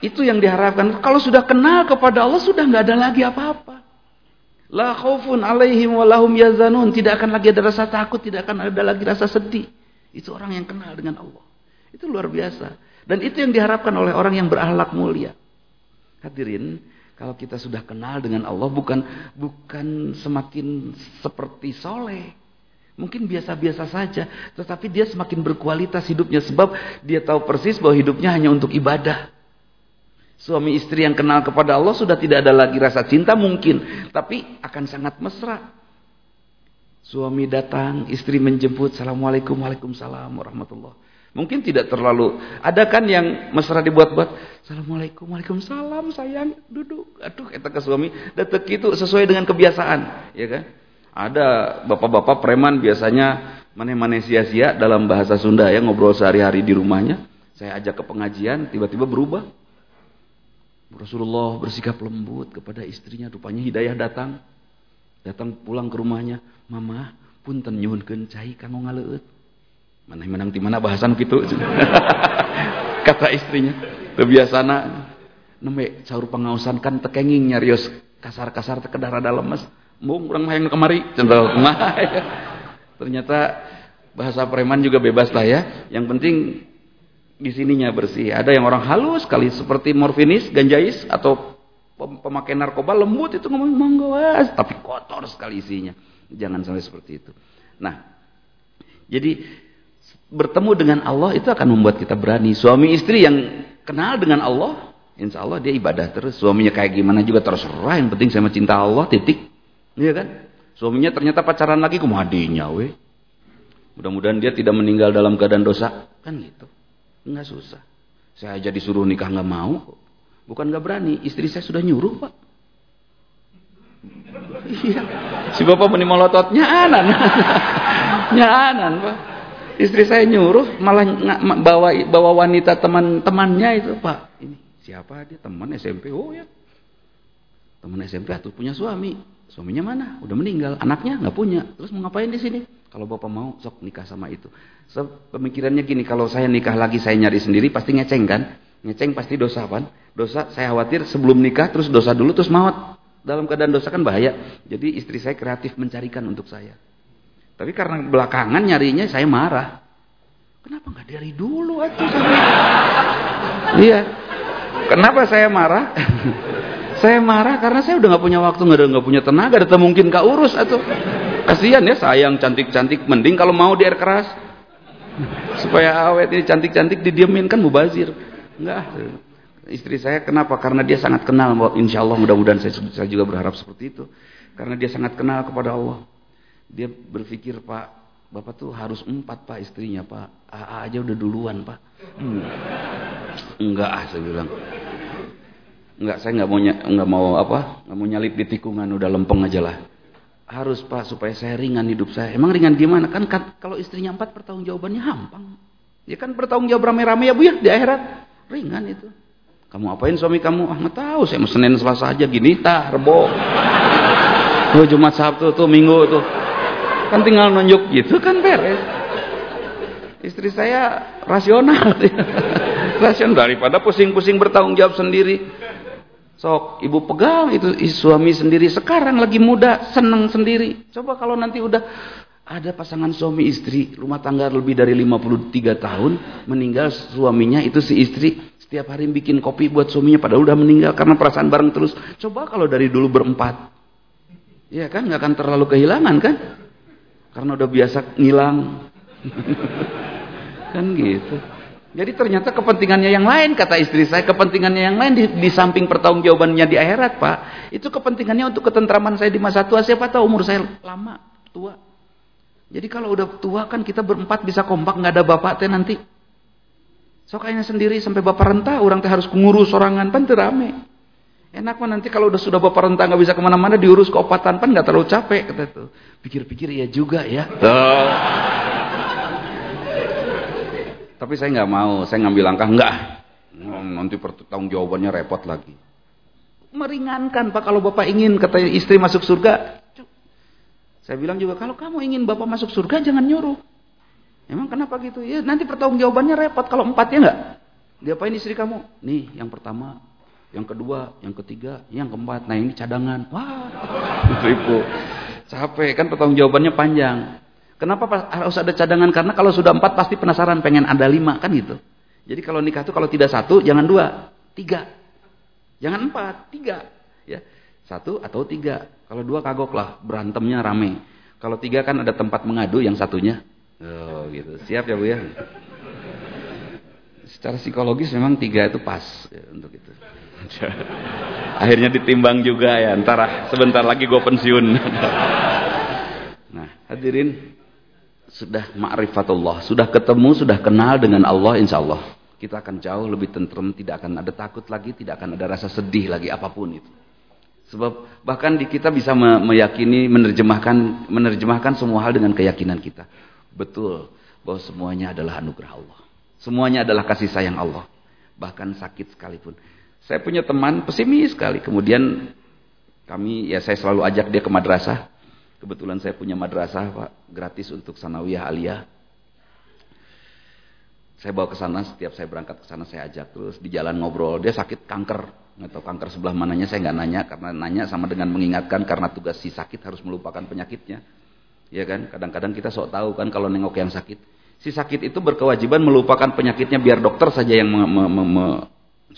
itu yang diharapkan. Kalau sudah kenal kepada Allah sudah nggak ada lagi apa-apa. La khaufun alaihim walahum yazanun. Tidak akan lagi ada rasa takut, tidak akan ada lagi rasa sedih. Itu orang yang kenal dengan Allah. Itu luar biasa. Dan itu yang diharapkan oleh orang yang berakhlak mulia. Hadirin, kalau kita sudah kenal dengan Allah bukan bukan semakin seperti soleh. Mungkin biasa-biasa saja, tetapi dia semakin berkualitas hidupnya sebab dia tahu persis bahwa hidupnya hanya untuk ibadah. Suami istri yang kenal kepada Allah sudah tidak ada lagi rasa cinta mungkin. Tapi akan sangat mesra. Suami datang, istri menjemput. Assalamualaikum, waalaikumsalam, warahmatullah. Mungkin tidak terlalu. Ada kan yang mesra dibuat-buat. Assalamualaikum, waalaikumsalam, sayang, duduk. Aduh, kata ke suami. Detek itu sesuai dengan kebiasaan. Ya kan? Ada bapak-bapak preman biasanya mana-mana sia-sia dalam bahasa Sunda ya ngobrol sehari-hari di rumahnya. Saya ajak ke pengajian, tiba-tiba berubah. Rasulullah bersikap lembut kepada istrinya. Rupanya hidayah datang. Datang pulang ke rumahnya. Mama, punten nyuhunkeun cai kanggo ngaleut. Mana menang di mana bahasan gitu. kata istrinya. Kebiasaan nembe caur pengausan kan tekenging nyarios kasar-kasar tekedara dalam mas. Mung urang mah kemari cenderung Ternyata bahasa preman juga bebas lah ya. Yang penting di sininya bersih. Ada yang orang halus sekali seperti morfinis, ganjais atau pemakai narkoba lembut itu ngomong monggo tapi kotor sekali isinya. Jangan sampai seperti itu. Nah, jadi bertemu dengan Allah itu akan membuat kita berani. Suami istri yang kenal dengan Allah, insya Allah dia ibadah terus. Suaminya kayak gimana juga terserah. Yang penting saya mencinta Allah, titik. Iya kan? Suaminya ternyata pacaran lagi kumadinya, weh. Mudah-mudahan dia tidak meninggal dalam keadaan dosa. Kan gitu. Enggak susah. Saya aja disuruh nikah nggak mau. Bukan nggak berani. Istri saya sudah nyuruh, Pak. Iya. Si bapak menimolototnya anan. Nyanan, Pak. Istri saya nyuruh malah bawa bawa wanita teman-temannya itu, Pak. Ini siapa dia? Teman SMP. Oh ya. Teman SMP atau punya suami. Suaminya mana? Udah meninggal. Anaknya nggak punya. Terus mau ngapain di sini? Kalau bapak mau, sok nikah sama itu. So, pemikirannya gini, kalau saya nikah lagi saya nyari sendiri pasti ngeceng kan? Ngeceng pasti dosa kan? Dosa saya khawatir sebelum nikah terus dosa dulu terus maut. Dalam keadaan dosa kan bahaya. Jadi istri saya kreatif mencarikan untuk saya. Tapi karena belakangan nyarinya saya marah. Kenapa nggak dari dulu atuh Iya. Kenapa saya marah? saya marah karena saya udah nggak punya waktu, nggak nggak punya tenaga, ada mungkin kak urus atau kasihan ya sayang cantik-cantik, mending kalau mau di air keras supaya awet ini cantik-cantik didiemin kan mubazir. Enggak. Istri saya kenapa? Karena dia sangat kenal. Insya Allah mudah-mudahan saya juga berharap seperti itu. Karena dia sangat kenal kepada Allah. Dia berpikir Pak, Bapak tuh harus empat Pak istrinya Pak. AA aja udah duluan Pak. Hmm. Enggak ah saya bilang. Enggak, saya nggak mau nggak mau apa? nggak mau nyalip di tikungan udah lempeng aja lah. Harus Pak supaya saya ringan hidup saya. Emang ringan gimana? Kan, kan kalau istrinya empat pertanggungjawabannya hampang. Ya kan bertanggung jawab rame-rame ya Bu ya di akhirat. Ringan itu. Kamu apain suami kamu? Ah nggak tahu, saya mau Senin Selasa aja gini, tah, Rebo. Oh Jumat Sabtu tuh, Minggu tuh. Kan tinggal nunjuk gitu kan beres. Istri saya rasional. rasional daripada pusing-pusing bertanggung jawab sendiri. Sok, ibu pegang itu suami sendiri. Sekarang lagi muda, seneng sendiri. Coba kalau nanti udah ada pasangan suami istri, rumah tangga lebih dari 53 tahun, meninggal suaminya itu si istri setiap hari bikin kopi buat suaminya padahal udah meninggal karena perasaan bareng terus. Coba kalau dari dulu berempat. Ya kan nggak akan terlalu kehilangan kan? Karena udah biasa ngilang. kan gitu. Jadi ternyata kepentingannya yang lain kata istri saya, kepentingannya yang lain di, di samping pertanggungjawabannya di akhirat, Pak. Itu kepentingannya untuk ketentraman saya di masa tua. Siapa tahu umur saya lama, tua. Jadi kalau udah tua kan kita berempat bisa kompak, nggak ada bapak teh nanti. Sokanya sendiri sampai bapak renta, orang teh harus ngurus sorangan, pan rame. Enak mah nanti kalau udah sudah bapak renta nggak bisa ke mana-mana diurus ke opatan pan nggak terlalu capek kata tuh. Pikir-pikir ya juga ya. Tuh. Tapi saya nggak mau, saya ngambil langkah enggak. Nanti pertanggung jawabannya repot lagi. Meringankan Pak kalau Bapak ingin kata istri masuk surga. Saya bilang juga kalau kamu ingin Bapak masuk surga jangan nyuruh. Emang kenapa gitu? Ya nanti pertanggung jawabannya repot kalau empat ya enggak? Diapain istri kamu? Nih yang pertama yang kedua, yang ketiga, yang keempat. Nah ini cadangan. Wah, ribu. Capek kan pertanggung jawabannya panjang. Kenapa harus ada cadangan? Karena kalau sudah empat pasti penasaran pengen ada lima kan gitu. Jadi kalau nikah tuh kalau tidak satu jangan dua, tiga. Jangan empat, tiga. Ya, satu atau tiga. Kalau dua kagok lah, berantemnya rame. Kalau tiga kan ada tempat mengadu yang satunya. Oh gitu. Siap ya bu ya. Secara psikologis memang tiga itu pas ya, untuk itu. Akhirnya ditimbang juga ya, antara sebentar lagi gue pensiun. nah, hadirin sudah ma'rifatullah, sudah ketemu, sudah kenal dengan Allah insya Allah. Kita akan jauh lebih tentrem, tidak akan ada takut lagi, tidak akan ada rasa sedih lagi apa pun itu. Sebab bahkan di kita bisa meyakini, menerjemahkan menerjemahkan semua hal dengan keyakinan kita. Betul bahwa semuanya adalah anugerah Allah. Semuanya adalah kasih sayang Allah. Bahkan sakit sekalipun. Saya punya teman pesimis sekali. Kemudian kami, ya saya selalu ajak dia ke madrasah. Kebetulan saya punya madrasah Pak, gratis untuk sanawiyah aliyah. Saya bawa ke sana setiap saya berangkat ke sana saya ajak terus di jalan ngobrol. Dia sakit kanker, nggak tahu kanker sebelah mananya saya nggak nanya karena nanya sama dengan mengingatkan karena tugas si sakit harus melupakan penyakitnya. Ya kan? Kadang-kadang kita sok tahu kan kalau nengok yang sakit. Si sakit itu berkewajiban melupakan penyakitnya biar dokter saja yang me, me, me,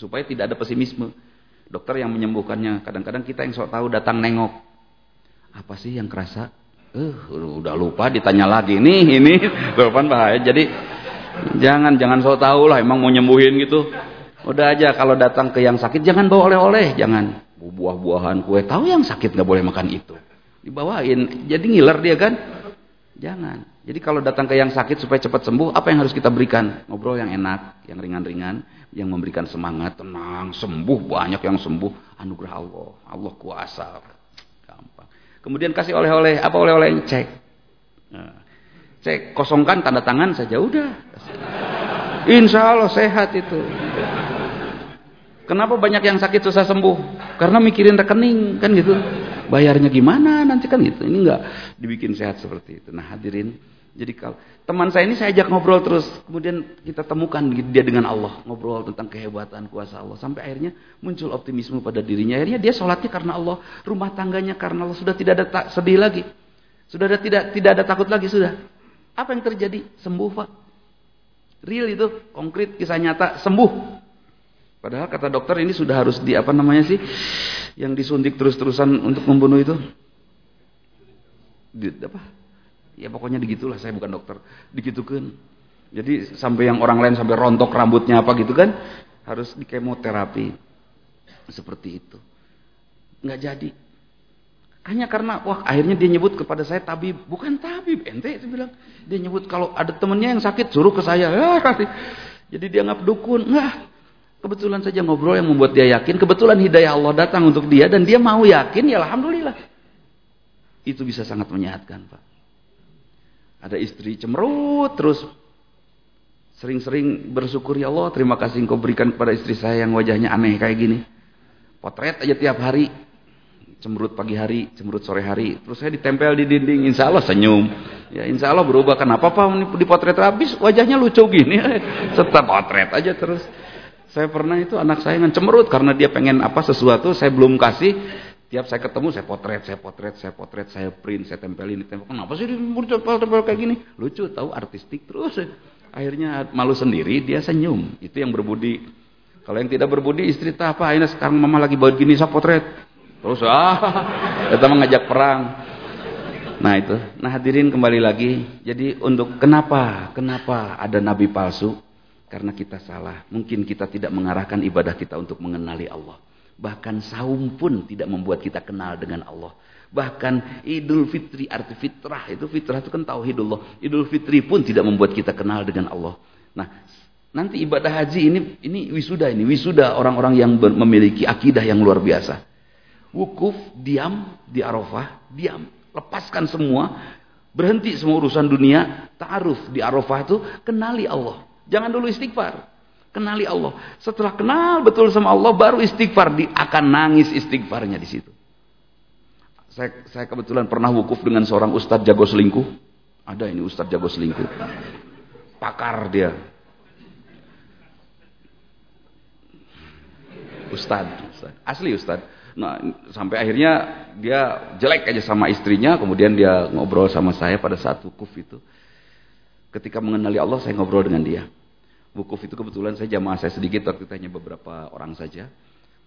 supaya tidak ada pesimisme. Dokter yang menyembuhkannya. Kadang-kadang kita yang sok tahu datang nengok. Apa sih yang kerasa? Eh, udah lupa ditanya lagi nih ini depan bahaya. Jadi jangan jangan sok tahu lah emang mau nyembuhin gitu. Udah aja kalau datang ke yang sakit jangan bawa oleh-oleh, jangan buah-buahan kue. Tahu yang sakit nggak boleh makan itu. Dibawain. Jadi ngiler dia kan? Jangan. Jadi kalau datang ke yang sakit supaya cepat sembuh, apa yang harus kita berikan? Ngobrol yang enak, yang ringan-ringan, yang memberikan semangat, tenang, sembuh, banyak yang sembuh. Anugerah Allah. Allah kuasa. Gampang. Kemudian kasih oleh-oleh. Apa oleh-oleh? Cek. Nah, cek, kosongkan tanda tangan saja. Udah. Insya Allah sehat itu. Kenapa banyak yang sakit susah sembuh? Karena mikirin rekening, kan gitu bayarnya gimana nanti kan gitu. Ini enggak dibikin sehat seperti itu. Nah, hadirin, jadi kalau teman saya ini saya ajak ngobrol terus, kemudian kita temukan dia dengan Allah, ngobrol tentang kehebatan kuasa Allah sampai akhirnya muncul optimisme pada dirinya. Akhirnya dia sholatnya karena Allah, rumah tangganya karena Allah sudah tidak ada tak sedih lagi. Sudah ada tidak tidak ada takut lagi sudah. Apa yang terjadi? Sembuh, Pak. Real itu, konkret kisah nyata, sembuh. Padahal kata dokter ini sudah harus di apa namanya sih? Yang disuntik terus-terusan untuk membunuh itu. Di, apa? Ya pokoknya digitulah, saya bukan dokter. Digitukan. Jadi sampai yang orang lain sampai rontok rambutnya apa gitu kan, harus di kemoterapi. Seperti itu. Nggak jadi. Hanya karena wah akhirnya dia nyebut kepada saya tabib, bukan tabib, ente itu bilang. Dia nyebut kalau ada temennya yang sakit suruh ke saya. Jadi dia nggak dukun, nggak. Kebetulan saja ngobrol yang membuat dia yakin. Kebetulan hidayah Allah datang untuk dia dan dia mau yakin, ya Alhamdulillah. Itu bisa sangat menyehatkan Pak. Ada istri cemberut terus. Sering-sering bersyukur ya Allah, terima kasih engkau berikan kepada istri saya yang wajahnya aneh kayak gini. Potret aja tiap hari. Cemberut pagi hari, cemberut sore hari. Terus saya ditempel di dinding, insya Allah senyum. Ya insya Allah berubah. Kenapa Pak di potret habis wajahnya lucu gini. Tetap potret aja terus. Saya pernah itu anak saya yang cemberut karena dia pengen apa sesuatu saya belum kasih. Tiap saya ketemu saya potret, saya potret, saya potret, saya print, saya tempelin tembok. Kenapa sih tempel-tempel kayak gini? Lucu, tahu artistik terus. Akhirnya malu sendiri, dia senyum. Itu yang berbudi. Kalau yang tidak berbudi istri tak apa, akhirnya sekarang mama lagi buat gini saya potret. Terus ah, kita mengajak perang. Nah itu. Nah hadirin kembali lagi. Jadi untuk kenapa? Kenapa ada nabi palsu? Karena kita salah. Mungkin kita tidak mengarahkan ibadah kita untuk mengenali Allah. Bahkan saum pun tidak membuat kita kenal dengan Allah. Bahkan Idul Fitri, arti fitrah itu fitrah itu kan tauhidullah. Idul Fitri pun tidak membuat kita kenal dengan Allah. Nah, nanti ibadah haji ini ini wisuda ini, wisuda orang-orang yang memiliki akidah yang luar biasa. Wukuf, diam di Arafah, diam, lepaskan semua, berhenti semua urusan dunia, ta'aruf di Arafah itu kenali Allah. Jangan dulu istighfar. Kenali Allah. Setelah kenal betul sama Allah, baru istighfar. Di, akan nangis istighfarnya di situ. Saya, saya kebetulan pernah wukuf dengan seorang ustadz jago selingkuh. Ada ini ustadz jago selingkuh. Pakar dia. Ustadz. Ustad. Asli ustadz. Nah, sampai akhirnya dia jelek aja sama istrinya, kemudian dia ngobrol sama saya pada saat wukuf itu. Ketika mengenali Allah, saya ngobrol dengan dia. Wukuf itu kebetulan saya jamaah saya sedikit waktu itu hanya beberapa orang saja.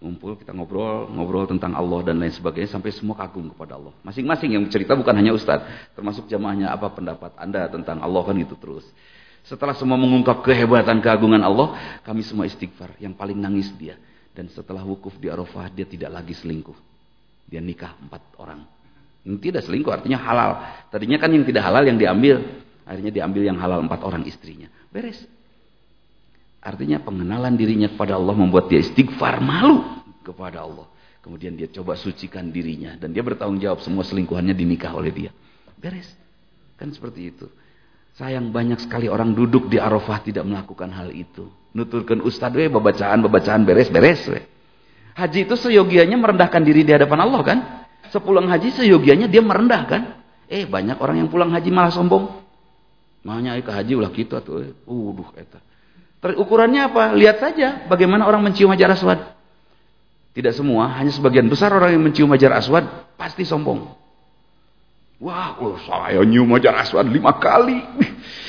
Ngumpul kita ngobrol, ngobrol tentang Allah dan lain sebagainya sampai semua kagum kepada Allah. Masing-masing yang cerita bukan hanya ustaz, termasuk jamaahnya apa pendapat Anda tentang Allah kan itu terus. Setelah semua mengungkap kehebatan keagungan Allah, kami semua istighfar. Yang paling nangis dia. Dan setelah wukuf di Arafah, dia tidak lagi selingkuh. Dia nikah empat orang. Yang tidak selingkuh artinya halal. Tadinya kan yang tidak halal yang diambil. Akhirnya diambil yang halal empat orang istrinya. Beres. Artinya pengenalan dirinya kepada Allah membuat dia istighfar malu kepada Allah. Kemudian dia coba sucikan dirinya. Dan dia bertanggung jawab semua selingkuhannya dinikah oleh dia. Beres. Kan seperti itu. Sayang banyak sekali orang duduk di Arafah tidak melakukan hal itu. Nuturkan ustadz, we, babacaan-babacaan beres-beres. We. Haji itu seyogianya merendahkan diri di hadapan Allah kan. Sepulang haji seyogianya dia merendahkan. Eh banyak orang yang pulang haji malah sombong. Mahnya ke haji ulah kita tuh. Uh, duh eta. Ukurannya apa? Lihat saja bagaimana orang mencium hajar aswad. Tidak semua, hanya sebagian besar orang yang mencium hajar aswad pasti sombong. Wah, oh, saya nyium hajar aswad lima kali.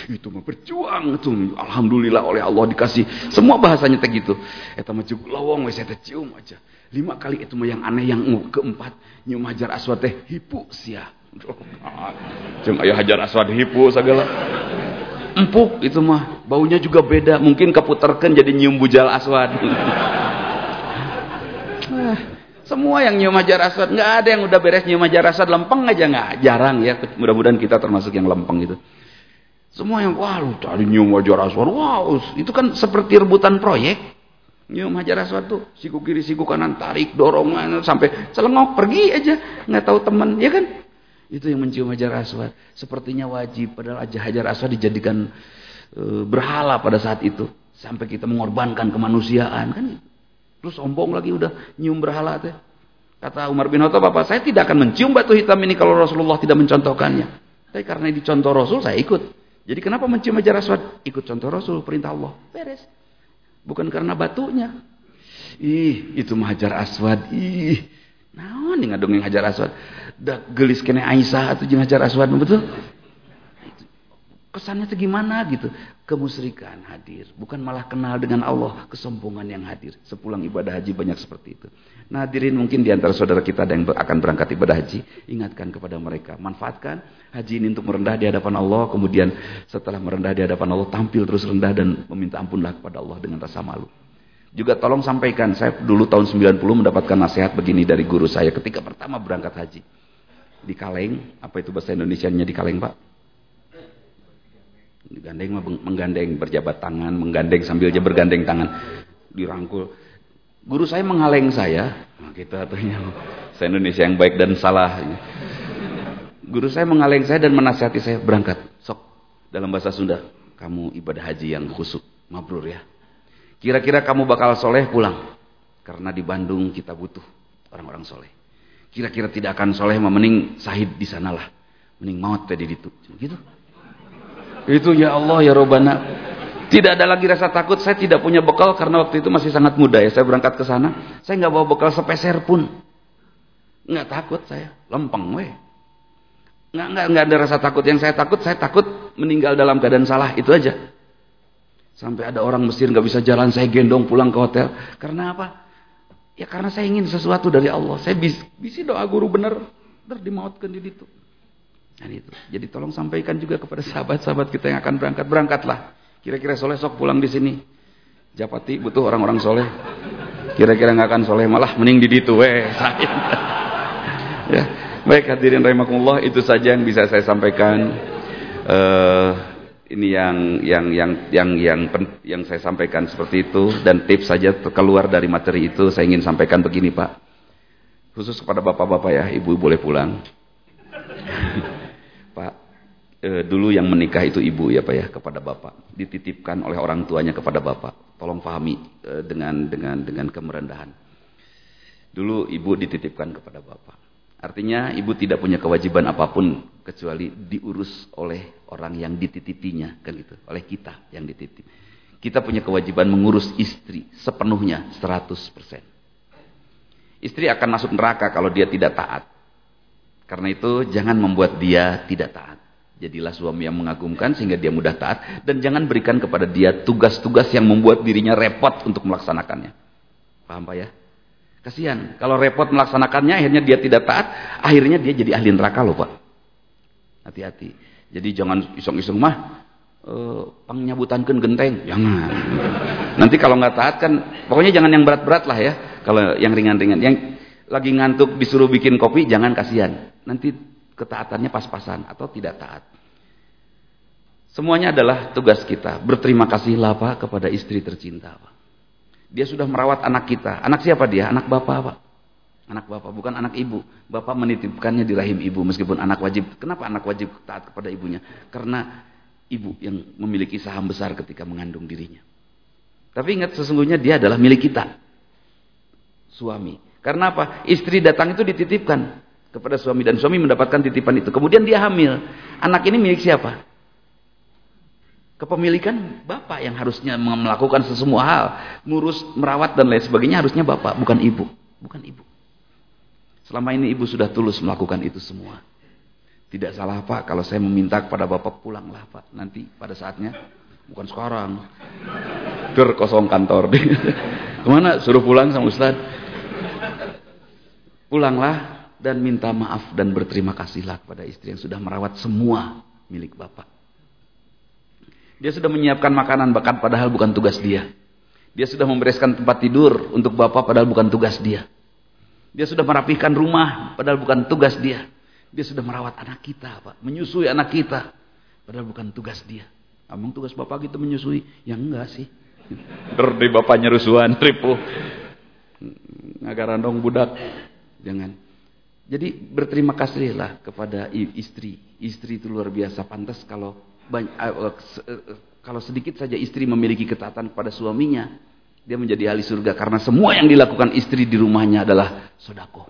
Itu mah berjuang itu. Alhamdulillah oleh Allah dikasih. Semua bahasanya teh gitu. Eta mah cukup lawong saya teh cium aja. Lima kali itu mah yang aneh yang keempat nyium hajar aswad teh hipu sia. Cuma ayah hajar aswad hipu segala. Empuk itu mah. Baunya juga beda. Mungkin keputerkan jadi nyium bujal aswad. Semua yang nyium hajar aswad, nggak ada yang udah beres nyium hajar aswad lempeng aja nggak, jarang ya. Mudah-mudahan kita termasuk yang lempeng itu. Semua yang wah lu cari nyium hajar aswad, wow, itu kan seperti rebutan proyek. Nyium hajar aswad tuh, siku kiri siku kanan tarik dorong sampai celengok pergi aja, nggak tahu teman, ya kan? Itu yang mencium hajar aswad. Sepertinya wajib, padahal aja hajar aswad dijadikan e, berhala pada saat itu. Sampai kita mengorbankan kemanusiaan kan Terus sombong lagi udah nyium berhala teh. Kata Umar bin Khattab, "Bapak, saya tidak akan mencium batu hitam ini kalau Rasulullah tidak mencontohkannya." Tapi karena dicontoh Rasul, saya ikut. Jadi kenapa mencium hajar aswad? Ikut contoh Rasul, perintah Allah. Beres. Bukan karena batunya. Ih, itu mah hajar aswad. Ih. Naon nih ngadongeng hajar aswad. Dak gelis kene Aisyah atau jeung hajar aswad betul? Kesannya itu gimana gitu. Kemusrikan hadir. Bukan malah kenal dengan Allah. Kesombongan yang hadir. Sepulang ibadah haji banyak seperti itu. Nah hadirin mungkin di antara saudara kita ada yang akan berangkat ibadah haji. Ingatkan kepada mereka. Manfaatkan haji ini untuk merendah di hadapan Allah. Kemudian setelah merendah di hadapan Allah. Tampil terus rendah dan meminta ampunlah kepada Allah dengan rasa malu. Juga tolong sampaikan. Saya dulu tahun 90 mendapatkan nasihat begini dari guru saya. Ketika pertama berangkat haji. Di Kaleng. Apa itu bahasa Indonesia-nya di Kaleng Pak? Gandeng menggandeng berjabat tangan, menggandeng sambil aja bergandeng tangan, dirangkul. Guru saya menghaleng saya, nah, kita tanya saya Indonesia yang baik dan salah. Guru saya menghaleng saya dan menasihati saya berangkat. Sok dalam bahasa Sunda, kamu ibadah haji yang khusyuk, mabrur ya. Kira-kira kamu bakal soleh pulang, karena di Bandung kita butuh orang-orang soleh. Kira-kira tidak akan soleh, mending sahid di sanalah, mending maut tadi itu, gitu. Itu ya Allah ya Robana. Tidak ada lagi rasa takut. Saya tidak punya bekal karena waktu itu masih sangat muda ya. Saya berangkat ke sana. Saya nggak bawa bekal sepeser pun. Nggak takut saya. Lempeng weh. Nggak, nggak, nggak ada rasa takut. Yang saya takut, saya takut meninggal dalam keadaan salah. Itu aja. Sampai ada orang Mesir nggak bisa jalan. Saya gendong pulang ke hotel. Karena apa? Ya karena saya ingin sesuatu dari Allah. Saya bis, bisi doa guru bener. Ntar dimautkan di situ. Dan itu. Jadi tolong sampaikan juga kepada sahabat-sahabat kita yang akan berangkat. Berangkatlah. Kira-kira soleh sok pulang di sini. Japati butuh orang-orang soleh. Kira-kira nggak akan soleh malah mending di situ. Weh, ya. Baik hadirin rahimakumullah itu saja yang bisa saya sampaikan. Uh, ini yang yang yang yang yang yang saya sampaikan seperti itu dan tips saja keluar dari materi itu saya ingin sampaikan begini Pak. Khusus kepada bapak-bapak ya, ibu boleh pulang e, dulu yang menikah itu ibu ya Pak ya kepada Bapak, dititipkan oleh orang tuanya kepada Bapak. Tolong pahami e, dengan dengan dengan kemerendahan. Dulu ibu dititipkan kepada Bapak. Artinya ibu tidak punya kewajiban apa pun kecuali diurus oleh orang yang dititipinya kan gitu, oleh kita yang dititip. Kita punya kewajiban mengurus istri sepenuhnya 100%. Istri akan masuk neraka kalau dia tidak taat. Karena itu jangan membuat dia tidak taat. Jadilah suami yang mengagumkan sehingga dia mudah taat. Dan jangan berikan kepada dia tugas-tugas yang membuat dirinya repot untuk melaksanakannya. Paham Pak ya? Kasihan. Kalau repot melaksanakannya akhirnya dia tidak taat. Akhirnya dia jadi ahli neraka loh Pak. Hati-hati. Jadi jangan iseng-iseng mah. Uh, pengnyabutankan genteng. Jangan. Nanti kalau nggak taat kan. Pokoknya jangan yang berat-berat lah ya. Kalau yang ringan-ringan. Yang lagi ngantuk disuruh bikin kopi jangan kasihan. Nanti ketaatannya pas-pasan atau tidak taat. Semuanya adalah tugas kita. Berterima kasihlah Pak kepada istri tercinta Pak. Dia sudah merawat anak kita. Anak siapa dia? Anak bapak Pak. Anak bapak, bukan anak ibu. Bapak menitipkannya di rahim ibu meskipun anak wajib. Kenapa anak wajib taat kepada ibunya? Karena ibu yang memiliki saham besar ketika mengandung dirinya. Tapi ingat sesungguhnya dia adalah milik kita. Suami. Karena apa? Istri datang itu dititipkan kepada suami dan suami mendapatkan titipan itu. Kemudian dia hamil. Anak ini milik siapa? Kepemilikan bapak yang harusnya melakukan sesemua hal, ngurus, merawat dan lain sebagainya harusnya bapak, bukan ibu, bukan ibu. Selama ini ibu sudah tulus melakukan itu semua. Tidak salah pak kalau saya meminta kepada bapak pulanglah pak nanti pada saatnya, bukan sekarang. Ger kosong kantor. Ke mana? Suruh pulang sama Ustaz. Pulanglah dan minta maaf dan berterima kasihlah kepada istri yang sudah merawat semua milik bapak. Dia sudah menyiapkan makanan bahkan padahal bukan tugas dia. Dia sudah membereskan tempat tidur untuk bapak padahal bukan tugas dia. Dia sudah merapikan rumah padahal bukan tugas dia. Dia sudah merawat anak kita, Pak. Menyusui anak kita padahal bukan tugas dia. Emang tugas bapak gitu menyusui? Ya enggak sih. Terus bapaknya rusuhan, ripuh. Ngagarandong budak. Jangan. Jadi berterima kasihlah kepada istri. Istri itu luar biasa pantas kalau banyak, eh, eh, kalau sedikit saja istri memiliki ketaatan kepada suaminya, dia menjadi ahli surga karena semua yang dilakukan istri di rumahnya adalah sodako.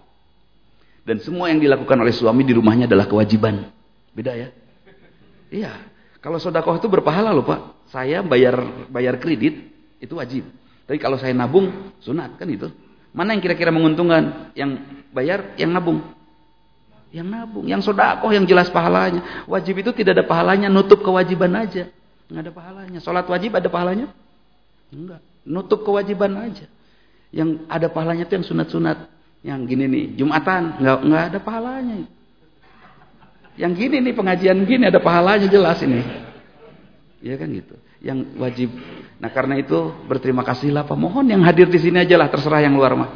Dan semua yang dilakukan oleh suami di rumahnya adalah kewajiban. Beda ya? Iya. Kalau sodako itu berpahala loh pak. Saya bayar bayar kredit itu wajib. Tapi kalau saya nabung sunat kan itu. Mana yang kira-kira menguntungkan? Yang bayar, yang nabung. Yang nabung, yang sodakoh, yang jelas pahalanya. Wajib itu tidak ada pahalanya, nutup kewajiban aja. Nggak ada pahalanya. Sholat wajib ada pahalanya? Enggak. Nutup kewajiban aja. Yang ada pahalanya itu yang sunat-sunat. Yang gini nih, Jumatan, nggak nggak ada pahalanya. Yang gini nih pengajian gini ada pahalanya jelas ini. Iya kan gitu. Yang wajib. Nah karena itu berterima kasihlah Pak. Mohon yang hadir di sini aja lah terserah yang luar mah.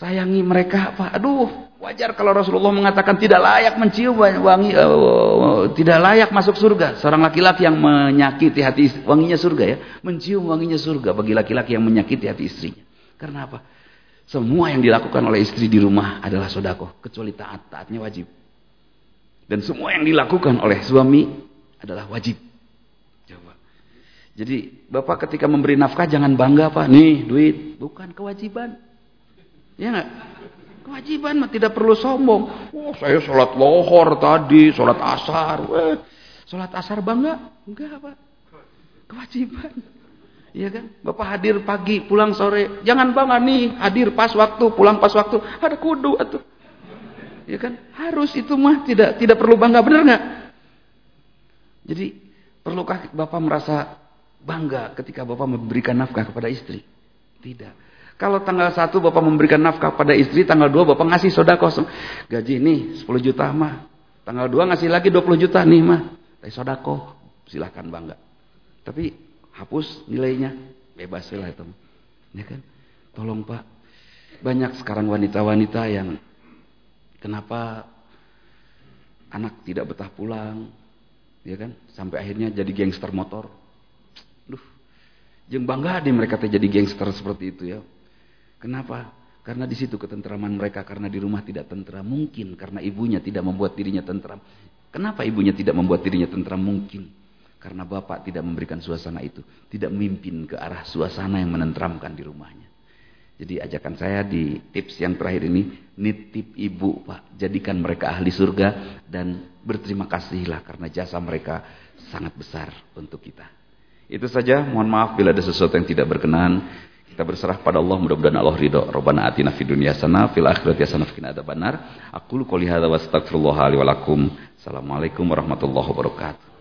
Sayangi mereka Pak. Aduh, Wajar kalau Rasulullah mengatakan tidak layak mencium wangi, uh, tidak layak masuk surga. Seorang laki-laki yang menyakiti hati wanginya surga ya, mencium wanginya surga bagi laki-laki yang menyakiti hati istrinya. Karena apa? Semua yang dilakukan oleh istri di rumah adalah sodako, kecuali taat, taatnya wajib. Dan semua yang dilakukan oleh suami adalah wajib. Coba. Jadi bapak ketika memberi nafkah jangan bangga pak, nih duit, bukan kewajiban. Ya enggak? Kewajiban mah tidak perlu sombong. Oh, saya sholat lohor tadi, sholat asar. Weh, sholat asar bangga? Enggak, Pak. Kewajiban. Iya kan? Bapak hadir pagi, pulang sore. Jangan bangga nih, hadir pas waktu, pulang pas waktu. Ada kudu atuh. Iya kan? Harus itu mah tidak tidak perlu bangga, benar nggak? Jadi, perlukah Bapak merasa bangga ketika Bapak memberikan nafkah kepada istri? Tidak. Kalau tanggal 1 Bapak memberikan nafkah pada istri, tanggal 2 Bapak ngasih soda kosong. Gaji nih 10 juta mah. Tanggal 2 ngasih lagi 20 juta nih mah. Dari sodako. Silahkan bangga. Tapi hapus nilainya. Bebas lah itu. Ya kan? Tolong Pak. Banyak sekarang wanita-wanita yang kenapa anak tidak betah pulang. Ya kan? Sampai akhirnya jadi gangster motor. Duh. Jeng bangga deh mereka jadi gangster seperti itu ya. Kenapa? Karena di situ ketentraman mereka karena di rumah tidak tentram mungkin karena ibunya tidak membuat dirinya tentram. Kenapa ibunya tidak membuat dirinya tentram mungkin? Karena bapak tidak memberikan suasana itu, tidak memimpin ke arah suasana yang menentramkan di rumahnya. Jadi ajakan saya di tips yang terakhir ini, nitip ibu Pak, jadikan mereka ahli surga dan berterima kasihlah karena jasa mereka sangat besar untuk kita. Itu saja, mohon maaf bila ada sesuatu yang tidak berkenan. Kita berserah pada Allah, mudah-mudahan Allah ridho. Rabbana atina fid dunya hasanah, fil akhirati hasanah, wa qina adzabannar. Aku qouli hadza wa astaghfirullah li wa lakum. Assalamualaikum warahmatullahi wabarakatuh.